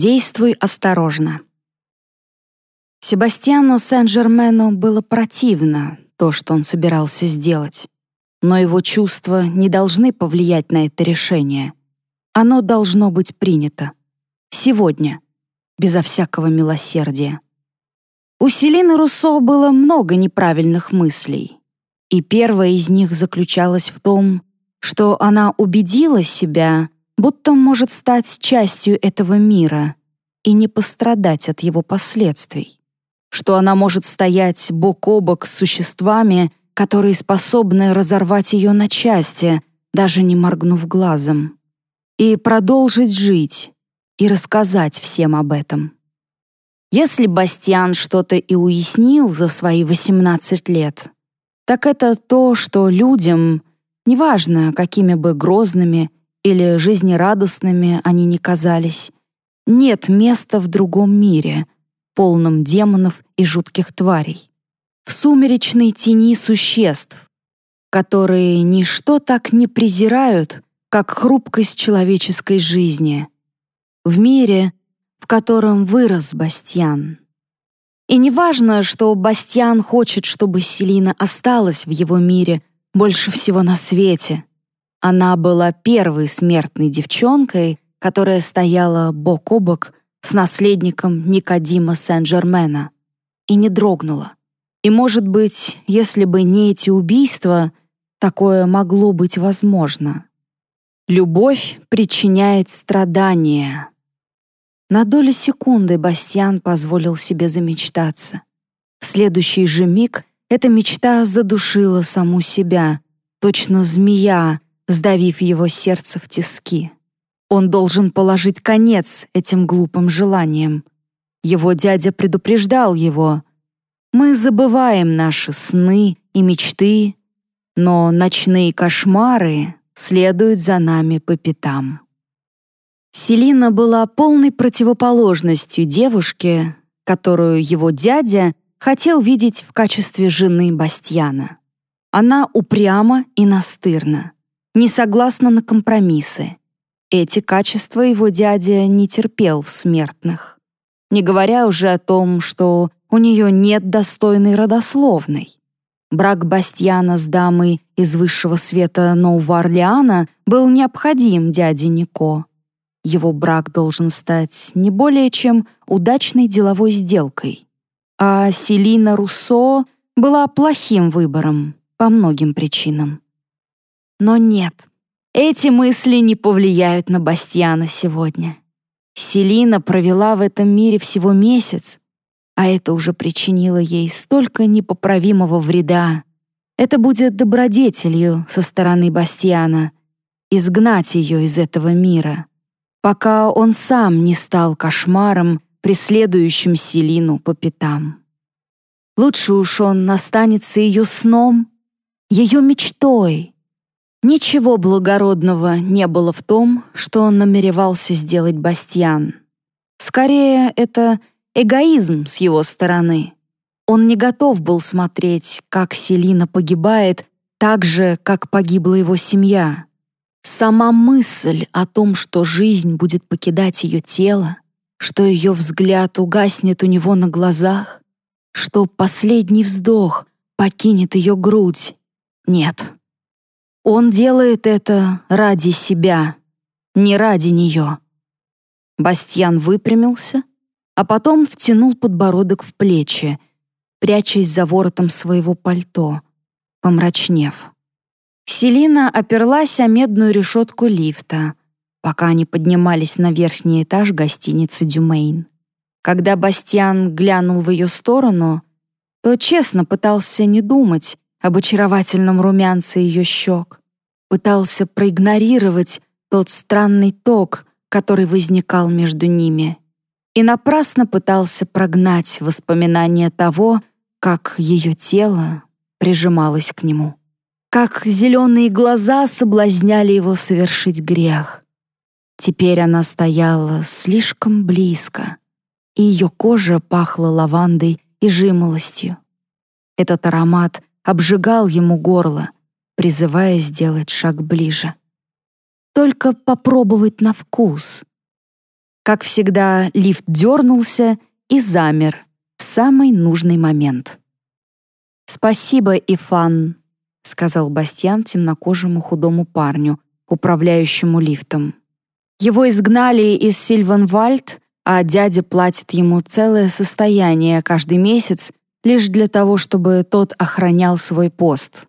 Действуй осторожно. Себастьяну Сен-Жермену было противно то, что он собирался сделать. Но его чувства не должны повлиять на это решение. Оно должно быть принято. Сегодня. Безо всякого милосердия. У Селины Руссо было много неправильных мыслей. И первая из них заключалась в том, что она убедила себя, будто может стать частью этого мира и не пострадать от его последствий, что она может стоять бок о бок с существами, которые способны разорвать ее на части, даже не моргнув глазом, и продолжить жить, и рассказать всем об этом. Если Бастиан что-то и уяснил за свои 18 лет, так это то, что людям, неважно, какими бы грозными или жизнерадостными они ни казались, нет места в другом мире, полном демонов и жутких тварей. В сумеречной тени существ, которые ничто так не презирают, как хрупкость человеческой жизни. В мире, в котором вырос Бастьян. И неважно, что Бастьян хочет, чтобы Селина осталась в его мире больше всего на свете, она была первой смертной девчонкой, которая стояла бок о бок с наследником Никодима Сен-Жермена и не дрогнула. И, может быть, если бы не эти убийства, такое могло быть возможно. Любовь причиняет страдания. На долю секунды Бастьян позволил себе замечтаться. В следующий же миг эта мечта задушила саму себя, точно змея, сдавив его сердце в тиски. Он должен положить конец этим глупым желаниям. Его дядя предупреждал его. «Мы забываем наши сны и мечты, но ночные кошмары следуют за нами по пятам». Селина была полной противоположностью девушке, которую его дядя хотел видеть в качестве жены Бастьяна. Она упряма и настырна не согласна на компромиссы. Эти качества его дядя не терпел в смертных. Не говоря уже о том, что у нее нет достойной родословной. Брак Бастьяна с дамой из высшего света Нового Орлеана был необходим дяде Нико. Его брак должен стать не более чем удачной деловой сделкой. А Селина Руссо была плохим выбором по многим причинам. Но нет, эти мысли не повлияют на Бастьяна сегодня. Селина провела в этом мире всего месяц, а это уже причинило ей столько непоправимого вреда. Это будет добродетелью со стороны Бастьяна изгнать ее из этого мира, пока он сам не стал кошмаром, преследующим Селину по пятам. Лучше уж он останется ее сном, ее мечтой, Ничего благородного не было в том, что он намеревался сделать Бастьян. Скорее, это эгоизм с его стороны. Он не готов был смотреть, как Селина погибает так же, как погибла его семья. Сама мысль о том, что жизнь будет покидать ее тело, что ее взгляд угаснет у него на глазах, что последний вздох покинет ее грудь. Нет, он делает это ради себя, не ради нее. Бастьян выпрямился, а потом втянул подбородок в плечи, прячась за воротом своего пальто, помрачнев. Селина оперлась о медную решетку лифта, пока они поднимались на верхний этаж гостиницы «Дюмейн». Когда Бастьян глянул в ее сторону, то честно пытался не думать об очаровательном румянце ее щек пытался проигнорировать тот странный ток, который возникал между ними, и напрасно пытался прогнать воспоминания того, как ее тело прижималось к нему, как зеленые глаза соблазняли его совершить грех. Теперь она стояла слишком близко, и ее кожа пахла лавандой и жимолостью. Этот аромат обжигал ему горло — призывая сделать шаг ближе. Только попробовать на вкус. Как всегда, лифт дернулся и замер в самый нужный момент. «Спасибо, Ифан», — сказал Бастиан темнокожему худому парню, управляющему лифтом. Его изгнали из Сильванвальд, а дядя платит ему целое состояние каждый месяц лишь для того, чтобы тот охранял свой пост.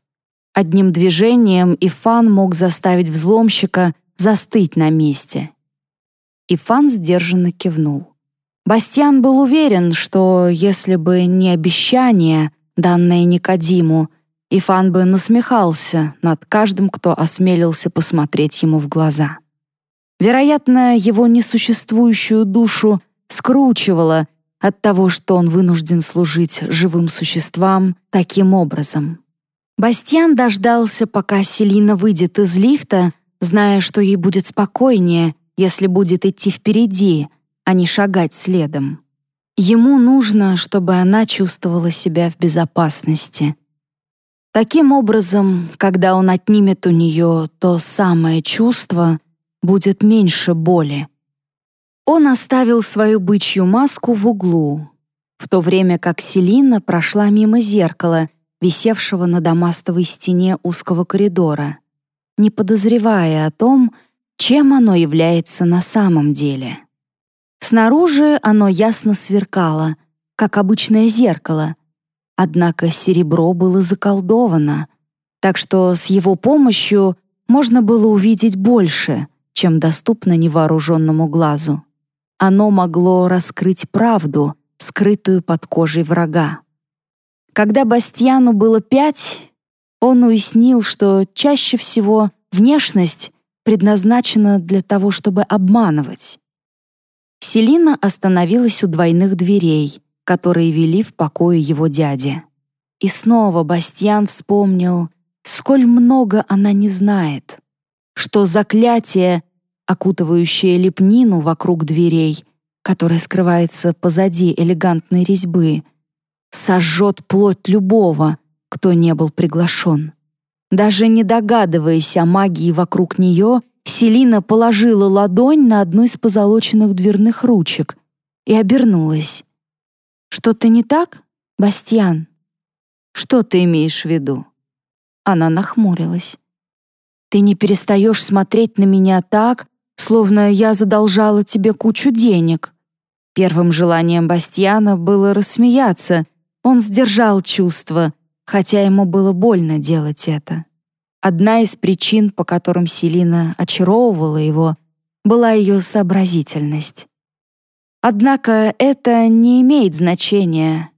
Одним движением Ифан мог заставить взломщика застыть на месте. Ифан сдержанно кивнул. Бастиан был уверен, что если бы не обещание, данное Никодиму, Ифан бы насмехался над каждым, кто осмелился посмотреть ему в глаза. Вероятно, его несуществующую душу скручивало от того, что он вынужден служить живым существам таким образом. Бастиан дождался, пока Селина выйдет из лифта, зная, что ей будет спокойнее, если будет идти впереди, а не шагать следом. Ему нужно, чтобы она чувствовала себя в безопасности. Таким образом, когда он отнимет у нее то самое чувство, будет меньше боли. Он оставил свою бычью маску в углу, в то время как Селина прошла мимо зеркала, висевшего на домастовой стене узкого коридора, не подозревая о том, чем оно является на самом деле. Снаружи оно ясно сверкало, как обычное зеркало, однако серебро было заколдовано, так что с его помощью можно было увидеть больше — чем доступно невооруженному глазу. Оно могло раскрыть правду, скрытую под кожей врага. Когда Бастьяну было пять, он уяснил, что чаще всего внешность предназначена для того, чтобы обманывать. Селина остановилась у двойных дверей, которые вели в покое его дяди. И снова Бастьян вспомнил, сколь много она не знает, что заклятие окутывающее лепнину вокруг дверей, которая скрывается позади элегантной резьбы, сожжет плоть любого, кто не был приглашен. Даже не догадываясь о магии вокруг нее, Селина положила ладонь на одну из позолоченных дверных ручек и обернулась. «Что-то не так, Бастиан?» «Что ты имеешь в виду?» Она нахмурилась. «Ты не перестаешь смотреть на меня так, словно я задолжала тебе кучу денег». Первым желанием Бастьяна было рассмеяться. Он сдержал чувства, хотя ему было больно делать это. Одна из причин, по которым Селина очаровывала его, была ее сообразительность. Однако это не имеет значения.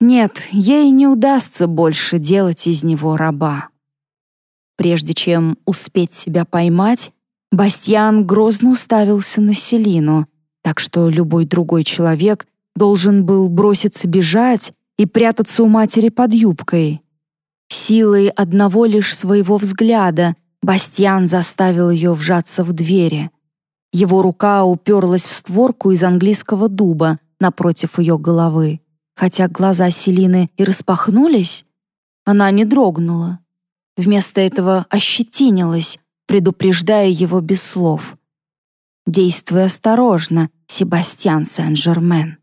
Нет, ей не удастся больше делать из него раба. Прежде чем успеть себя поймать, Бастьян грозно уставился на Селину, так что любой другой человек должен был броситься бежать и прятаться у матери под юбкой. Силой одного лишь своего взгляда Бастьян заставил ее вжаться в двери. Его рука уперлась в створку из английского дуба напротив ее головы. Хотя глаза Селины и распахнулись, она не дрогнула. Вместо этого ощетинилась, предупреждая его без слов. «Действуй осторожно, Себастьян Сен-Жермен.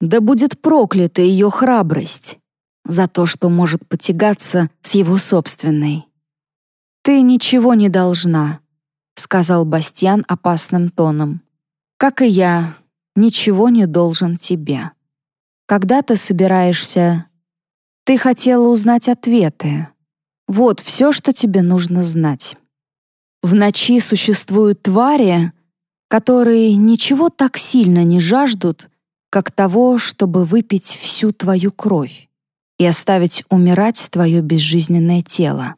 Да будет проклята ее храбрость за то, что может потягаться с его собственной. «Ты ничего не должна», — сказал Бастьян опасным тоном. «Как и я, ничего не должен тебе. Когда ты собираешься...» «Ты хотела узнать ответы. Вот все, что тебе нужно знать». В ночи существуют твари, которые ничего так сильно не жаждут, как того, чтобы выпить всю твою кровь и оставить умирать твое безжизненное тело.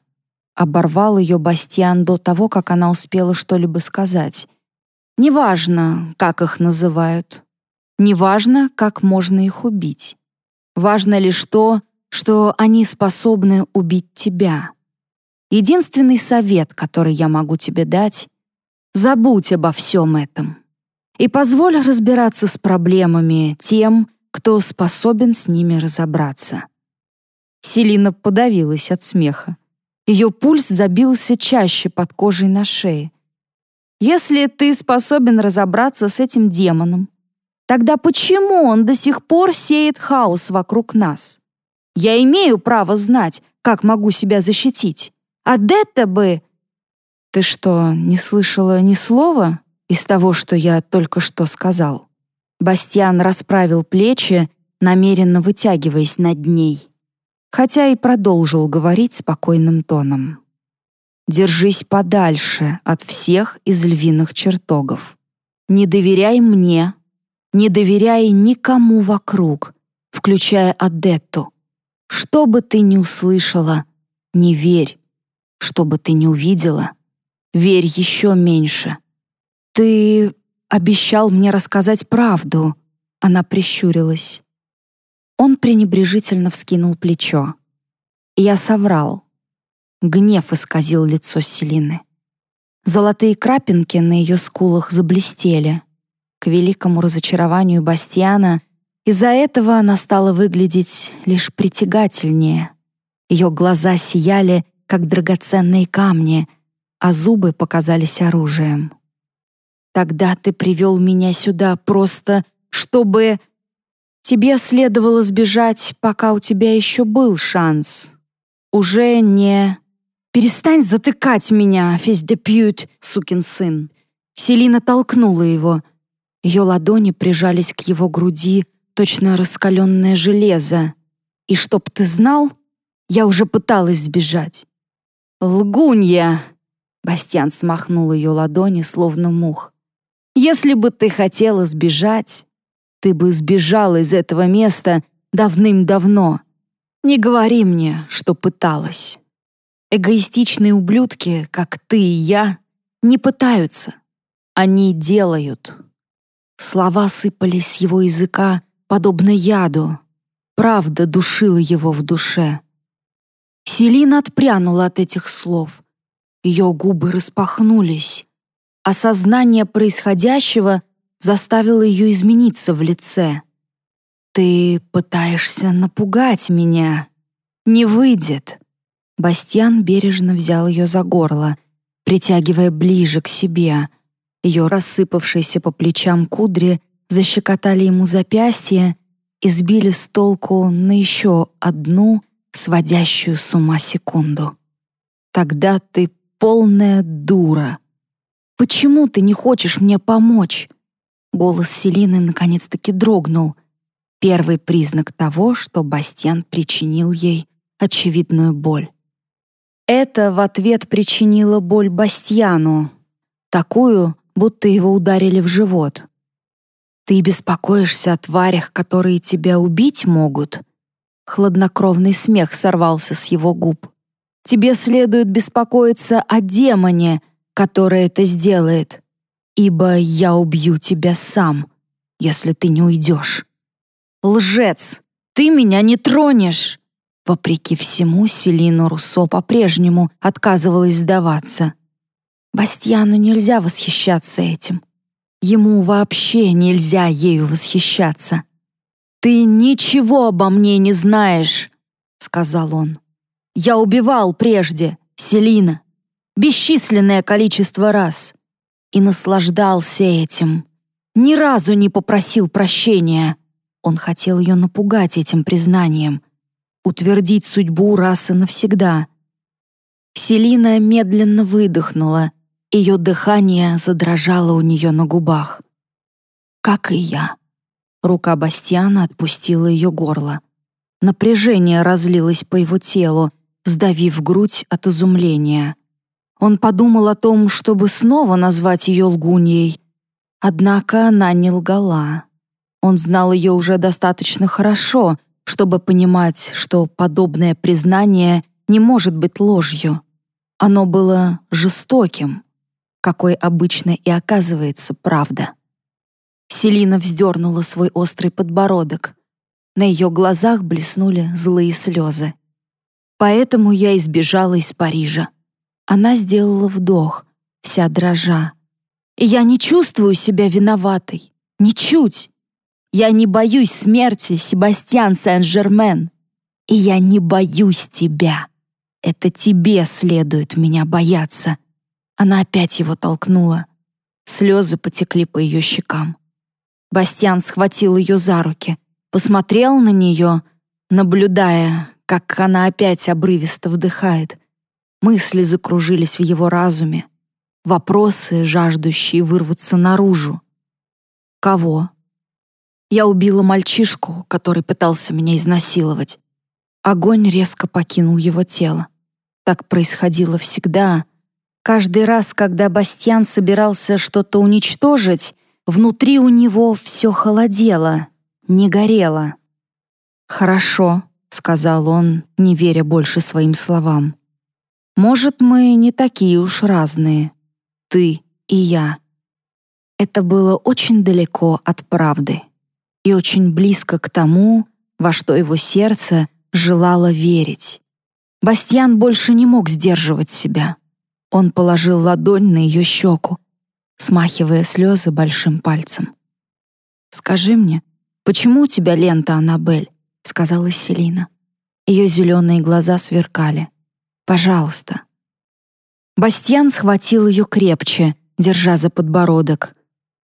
Оборвал ее Бастиан до того, как она успела что-либо сказать. Неважно, как их называют. Неважно, как можно их убить. Важно лишь то, что они способны убить тебя. Единственный совет, который я могу тебе дать — забудь обо всем этом и позволь разбираться с проблемами тем, кто способен с ними разобраться. Селина подавилась от смеха. Ее пульс забился чаще под кожей на шее. Если ты способен разобраться с этим демоном, тогда почему он до сих пор сеет хаос вокруг нас? Я имею право знать, как могу себя защитить. А Детта бы... Ты что, не слышала ни слова из того, что я только что сказал? Бастиан расправил плечи, намеренно вытягиваясь над ней, хотя и продолжил говорить спокойным тоном. Держись подальше от всех из львиных чертогов. Не доверяй мне, не доверяй никому вокруг, включая Адетту. Что бы ты ни услышала, не верь. Что бы ты ни увидела, верь еще меньше. Ты обещал мне рассказать правду, она прищурилась. Он пренебрежительно вскинул плечо. Я соврал. Гнев исказил лицо Селины. Золотые крапинки на ее скулах заблестели. К великому разочарованию Бастиана из-за этого она стала выглядеть лишь притягательнее. Ее глаза сияли, как драгоценные камни, а зубы показались оружием. «Тогда ты привел меня сюда просто, чтобы...» «Тебе следовало сбежать, пока у тебя еще был шанс. Уже не...» «Перестань затыкать меня, фездепьют, сукин сын!» Селина толкнула его. Ее ладони прижались к его груди, точно раскаленное железо. «И чтоб ты знал, я уже пыталась сбежать». «Лгунья!» Бастиан смахнул ее ладони, словно мух. «Если бы ты хотела сбежать, ты бы сбежала из этого места давным-давно. Не говори мне, что пыталась». Эгоистичные ублюдки, как ты и я, не пытаются. Они делают. Слова сыпались с его языка, подобно яду. Правда душила его в душе. Селина отпрянула от этих слов. Ее губы распахнулись. Осознание происходящего заставило ее измениться в лице. «Ты пытаешься напугать меня. Не выйдет. Бастиан бережно взял ее за горло, притягивая ближе к себе. Ее рассыпавшиеся по плечам кудри защекотали ему запястье и сбили с толку на еще одну сводящую с ума секунду. «Тогда ты полная дура. Почему ты не хочешь мне помочь?» Голос Селины наконец-таки дрогнул. Первый признак того, что Бастиан причинил ей очевидную боль. Это в ответ причинило боль Бастьяну, такую, будто его ударили в живот. «Ты беспокоишься о тварях, которые тебя убить могут?» Хладнокровный смех сорвался с его губ. «Тебе следует беспокоиться о демоне, который это сделает, ибо я убью тебя сам, если ты не уйдешь». «Лжец! Ты меня не тронешь!» Вопреки всему, Селина Руссо по-прежнему отказывалась сдаваться. Бастьяну нельзя восхищаться этим. Ему вообще нельзя ею восхищаться. «Ты ничего обо мне не знаешь», — сказал он. «Я убивал прежде, Селина, бесчисленное количество раз, и наслаждался этим. Ни разу не попросил прощения». Он хотел ее напугать этим признанием — утвердить судьбу раз и навсегда. Селина медленно выдохнула, ее дыхание задрожало у нее на губах. «Как и я». Рука Бастиана отпустила ее горло. Напряжение разлилось по его телу, сдавив грудь от изумления. Он подумал о том, чтобы снова назвать ее лгуньей. Однако она не лгала. Он знал ее уже достаточно хорошо — чтобы понимать, что подобное признание не может быть ложью. Оно было жестоким, какой обычно и оказывается правда. Селина вздернула свой острый подбородок. На ее глазах блеснули злые слезы. Поэтому я избежала из Парижа. Она сделала вдох, вся дрожа. Я не чувствую себя виноватой. Ничуть. Я не боюсь смерти, Себастьян Сен-Жермен. И я не боюсь тебя. Это тебе следует меня бояться. Она опять его толкнула. Слезы потекли по ее щекам. Бастиан схватил ее за руки, посмотрел на нее, наблюдая, как она опять обрывисто вдыхает. Мысли закружились в его разуме. Вопросы, жаждущие вырваться наружу. Кого? Я убила мальчишку, который пытался меня изнасиловать. Огонь резко покинул его тело. Так происходило всегда. Каждый раз, когда Бастьян собирался что-то уничтожить, внутри у него все холодело, не горело. «Хорошо», — сказал он, не веря больше своим словам. «Может, мы не такие уж разные, ты и я». Это было очень далеко от правды и очень близко к тому, во что его сердце желало верить. Бастьян больше не мог сдерживать себя. Он положил ладонь на ее щеку, смахивая слезы большим пальцем. «Скажи мне, почему у тебя лента, Аннабель?» — сказала Селина. Ее зеленые глаза сверкали. «Пожалуйста». Бастьян схватил ее крепче, держа за подбородок.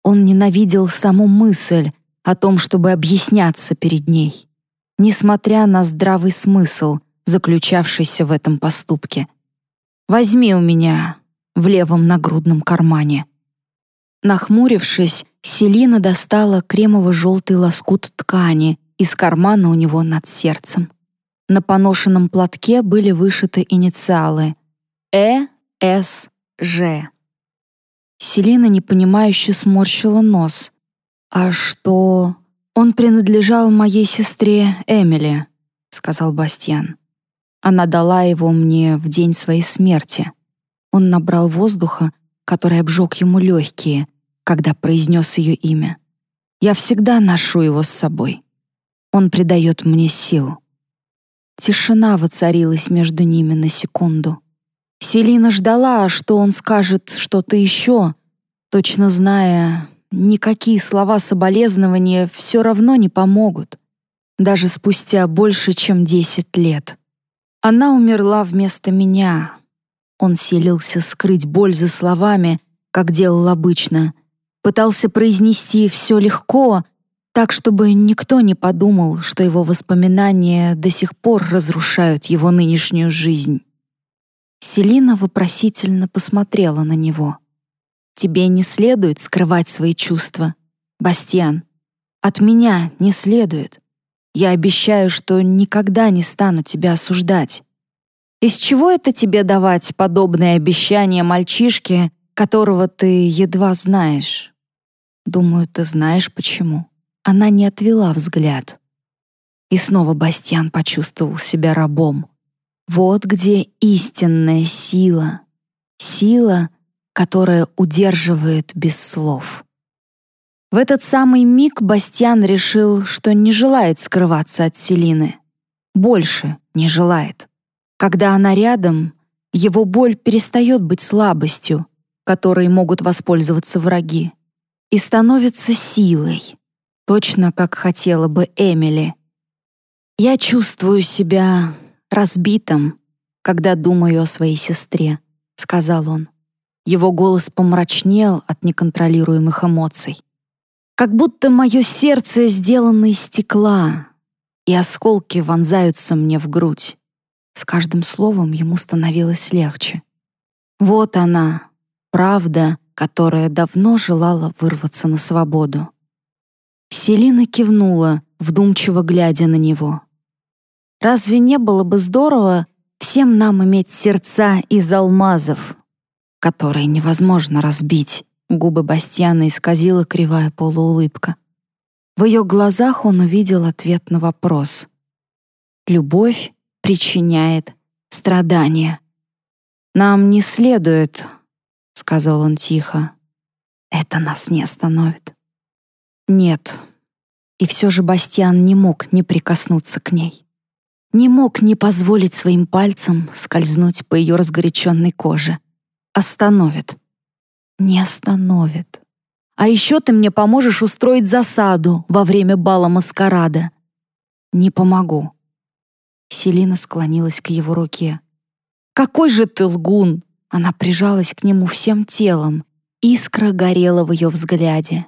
Он ненавидел саму мысль о том, чтобы объясняться перед ней, несмотря на здравый смысл, заключавшийся в этом поступке. «Возьми у меня в левом нагрудном кармане». Нахмурившись, Селина достала кремово-желтый лоскут ткани из кармана у него над сердцем. На поношенном платке были вышиты инициалы «Э», «С», «Ж». Селина непонимающе сморщила нос. «А что...» «Он принадлежал моей сестре Эмили», — сказал Бастьян. Она дала его мне в день своей смерти. Он набрал воздуха, который обжег ему легкие, когда произнес ее имя. Я всегда ношу его с собой. Он придает мне сил. Тишина воцарилась между ними на секунду. Селина ждала, что он скажет что-то еще, точно зная, никакие слова соболезнования все равно не помогут, даже спустя больше, чем десять лет. Она умерла вместо меня. Он селился скрыть боль за словами, как делал обычно. Пытался произнести все легко, так, чтобы никто не подумал, что его воспоминания до сих пор разрушают его нынешнюю жизнь. Селина вопросительно посмотрела на него. «Тебе не следует скрывать свои чувства, Бастиан. От меня не следует. Я обещаю, что никогда не стану тебя осуждать. Из чего это тебе давать подобное обещание мальчишке, которого ты едва знаешь? Думаю, ты знаешь почему. Она не отвела взгляд. И снова Бастиан почувствовал себя рабом. Вот где истинная сила. Сила, которая удерживает без слов. В этот самый миг Бастиан решил, что не желает скрываться от Селины. Больше не желает. Когда она рядом, его боль перестает быть слабостью, которой могут воспользоваться враги, и становится силой, точно как хотела бы Эмили. «Я чувствую себя разбитым, когда думаю о своей сестре», — сказал он. Его голос помрачнел от неконтролируемых эмоций. Как будто мое сердце сделано из стекла, и осколки вонзаются мне в грудь. С каждым словом ему становилось легче. Вот она, правда, которая давно желала вырваться на свободу. Селина кивнула, вдумчиво глядя на него. «Разве не было бы здорово всем нам иметь сердца из алмазов, которые невозможно разбить?» Губы Бастьяна исказила кривая полуулыбка. В ее глазах он увидел ответ на вопрос. «Любовь причиняет страдания». «Нам не следует», — сказал он тихо. «Это нас не остановит». «Нет». И все же Бастиан не мог не прикоснуться к ней. Не мог не позволить своим пальцам скользнуть по ее разгоряченной коже. Остановит не остановит. А еще ты мне поможешь устроить засаду во время бала маскарада. Не помогу. Селина склонилась к его руке. Какой же ты лгун! Она прижалась к нему всем телом, Искра горела в ее взгляде.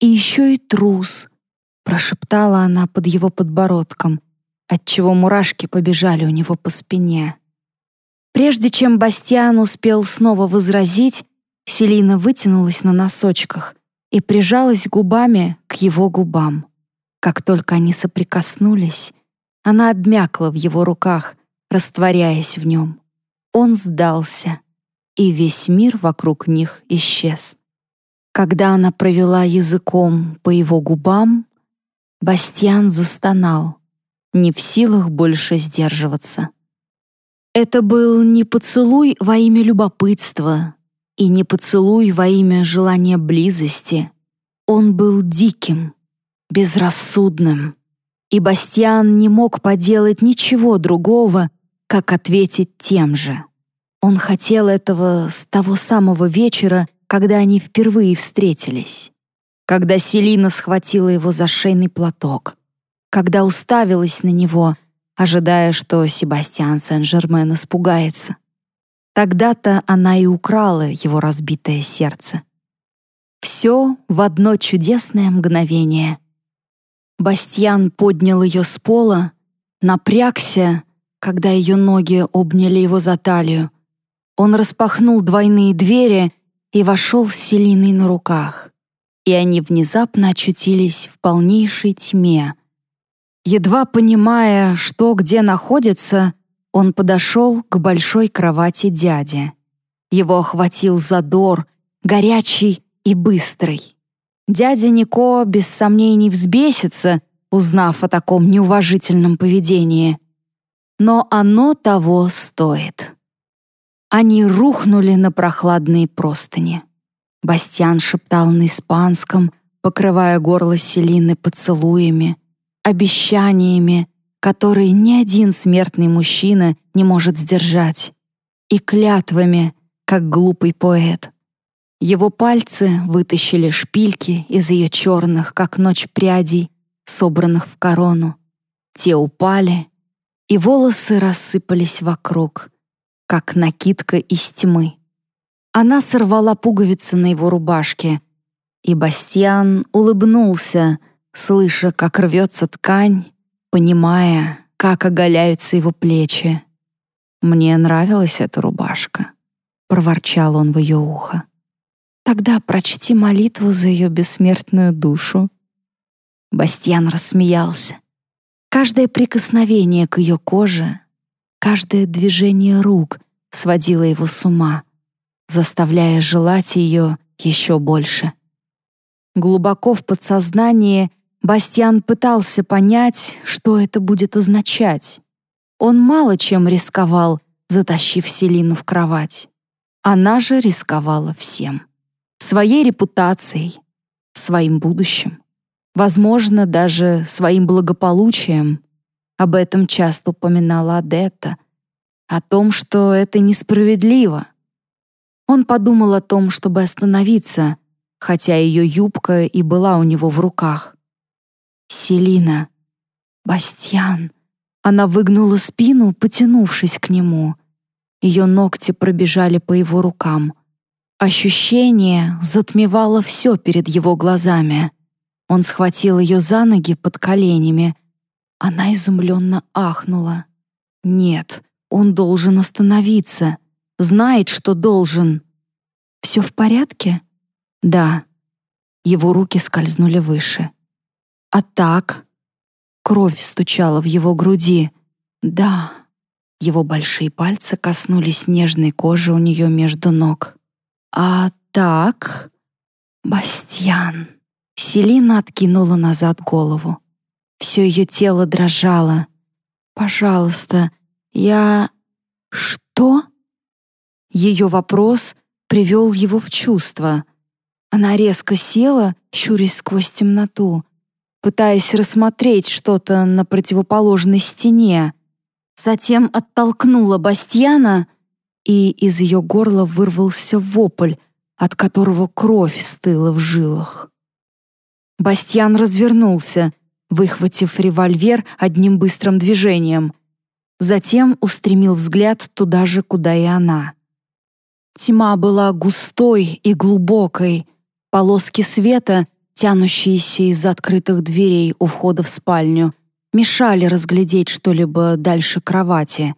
«И еще и трус», — прошептала она под его подбородком, отчего мурашки побежали у него по спине. Прежде чем Бастиан успел снова возразить, Селина вытянулась на носочках и прижалась губами к его губам. Как только они соприкоснулись, она обмякла в его руках, растворяясь в нем. Он сдался, и весь мир вокруг них исчез. Когда она провела языком по его губам, Бастиан застонал, не в силах больше сдерживаться. Это был не поцелуй во имя любопытства и не поцелуй во имя желания близости. Он был диким, безрассудным, и Бастиан не мог поделать ничего другого, как ответить тем же. Он хотел этого с того самого вечера, когда они впервые встретились. Когда Селина схватила его за шейный платок. Когда уставилась на него, ожидая, что Себастьян Сен-Жермен испугается. Тогда-то она и украла его разбитое сердце. Все в одно чудесное мгновение. Бастьян поднял ее с пола, напрягся, когда ее ноги обняли его за талию. Он распахнул двойные двери и вошел с Селиной на руках. И они внезапно очутились в полнейшей тьме. Едва понимая, что где находится, он подошел к большой кровати дяди. Его охватил задор, горячий и быстрый. Дядя Нико без сомнений взбесится, узнав о таком неуважительном поведении но оно того стоит. Они рухнули на прохладные простыни. Бастиан шептал на испанском, покрывая горло Селины поцелуями, обещаниями, которые ни один смертный мужчина не может сдержать, и клятвами, как глупый поэт. Его пальцы вытащили шпильки из ее черных, как ночь прядей, собранных в корону. Те упали, и волосы рассыпались вокруг, как накидка из тьмы. Она сорвала пуговицы на его рубашке, и Бастиан улыбнулся, слыша, как рвется ткань, понимая, как оголяются его плечи. «Мне нравилась эта рубашка», — проворчал он в ее ухо. «Тогда прочти молитву за ее бессмертную душу». Бастиан рассмеялся. Каждое прикосновение к ее коже, каждое движение рук сводило его с ума, заставляя желать ее еще больше. Глубоко в подсознании Бастиан пытался понять, что это будет означать. Он мало чем рисковал, затащив Селину в кровать. Она же рисковала всем. Своей репутацией, своим будущим возможно, даже своим благополучием. Об этом часто упоминала Адетта, о том, что это несправедливо. Он подумал о том, чтобы остановиться, хотя ее юбка и была у него в руках. «Селина, Бастьян». Она выгнула спину, потянувшись к нему. Ее ногти пробежали по его рукам. Ощущение затмевало все перед его глазами — он схватил ее за ноги под коленями. Она изумленно ахнула. «Нет, он должен остановиться. Знает, что должен». «Все в порядке?» «Да». Его руки скользнули выше. «А так?» Кровь стучала в его груди. «Да». Его большие пальцы коснулись нежной кожи у нее между ног. «А так?» «Бастьян». Селина откинула назад голову. Все ее тело дрожало. «Пожалуйста, я...» «Что?» Ее вопрос привел его в чувство. Она резко села, щурясь сквозь темноту, пытаясь рассмотреть что-то на противоположной стене. Затем оттолкнула Бастьяна, и из ее горла вырвался вопль, от которого кровь стыла в жилах. Бастьян развернулся, выхватив револьвер одним быстрым движением. Затем устремил взгляд туда же, куда и она. Тьма была густой и глубокой, полоски света, тянущиеся из открытых дверей у входа в спальню, мешали разглядеть что-либо дальше кровати.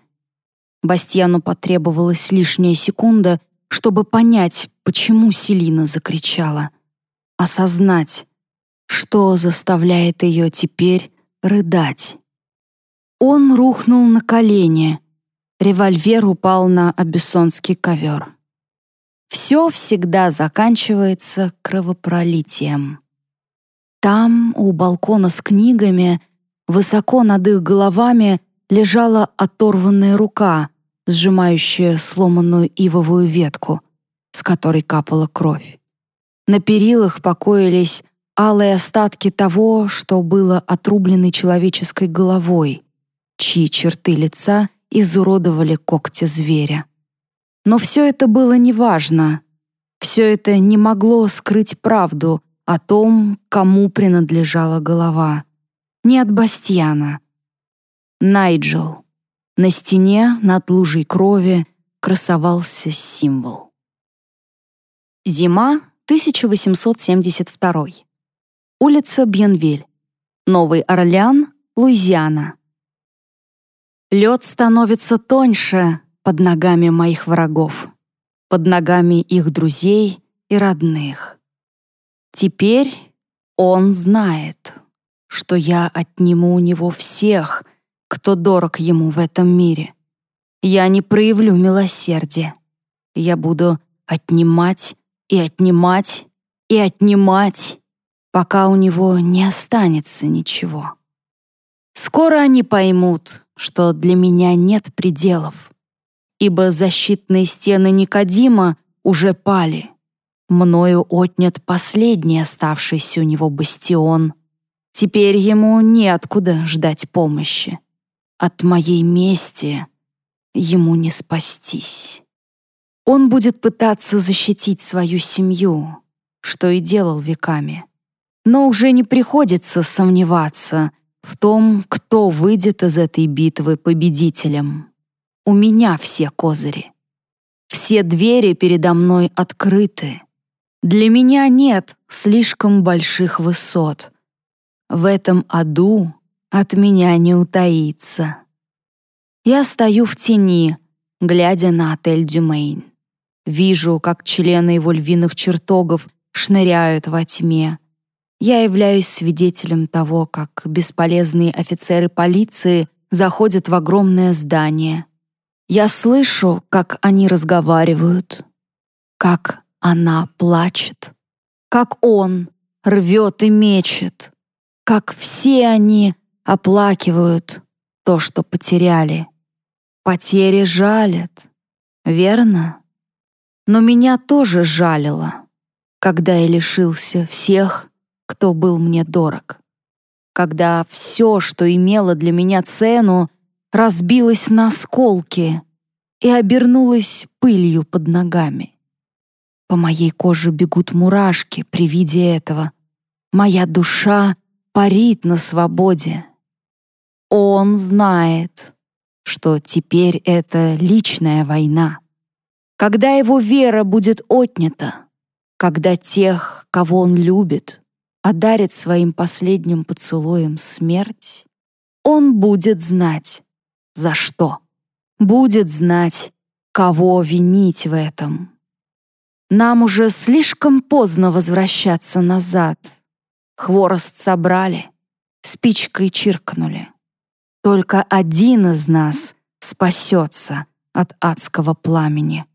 Бастьяну потребовалась лишняя секунда, чтобы понять, почему Селина закричала. Осознать, что заставляет ее теперь рыдать. Он рухнул на колени. Револьвер упал на абиссонский ковер. Все всегда заканчивается кровопролитием. Там, у балкона с книгами, высоко над их головами лежала оторванная рука, сжимающая сломанную ивовую ветку, с которой капала кровь. На перилах покоились алые остатки того, что было отрубленной человеческой головой, чьи черты лица изуродовали когти зверя. Но все это было неважно. Все это не могло скрыть правду о том, кому принадлежала голова. Не от Бастьяна. Найджел. На стене над лужей крови красовался символ. Зима 1872. Улица Бьенвиль. Новый Орлеан, Луизиана. Лед становится тоньше под ногами моих врагов, под ногами их друзей и родных. Теперь он знает, что я отниму у него всех, кто дорог ему в этом мире. Я не проявлю милосердия. Я буду отнимать и отнимать и отнимать пока у него не останется ничего. Скоро они поймут, что для меня нет пределов, ибо защитные стены Никодима уже пали. Мною отнят последний оставшийся у него бастион. Теперь ему неоткуда ждать помощи. От моей мести ему не спастись. Он будет пытаться защитить свою семью, что и делал веками но уже не приходится сомневаться в том, кто выйдет из этой битвы победителем. У меня все козыри. Все двери передо мной открыты. Для меня нет слишком больших высот. В этом аду от меня не утаится. Я стою в тени, глядя на отель Дюмейн. Вижу, как члены его львиных чертогов шныряют во тьме, я являюсь свидетелем того, как бесполезные офицеры полиции заходят в огромное здание. Я слышу, как они разговаривают, как она плачет, как он рвет и мечет, как все они оплакивают то, что потеряли. Потери жалят, верно? Но меня тоже жалило, когда я лишился всех, кто был мне дорог. Когда все, что имело для меня цену, разбилось на осколки и обернулось пылью под ногами. По моей коже бегут мурашки при виде этого. Моя душа парит на свободе. Он знает, что теперь это личная война. Когда его вера будет отнята, когда тех, кого он любит, одарит своим последним поцелуем смерть, он будет знать, за что. Будет знать, кого винить в этом. Нам уже слишком поздно возвращаться назад. Хворост собрали, спичкой чиркнули. Только один из нас спасется от адского пламени.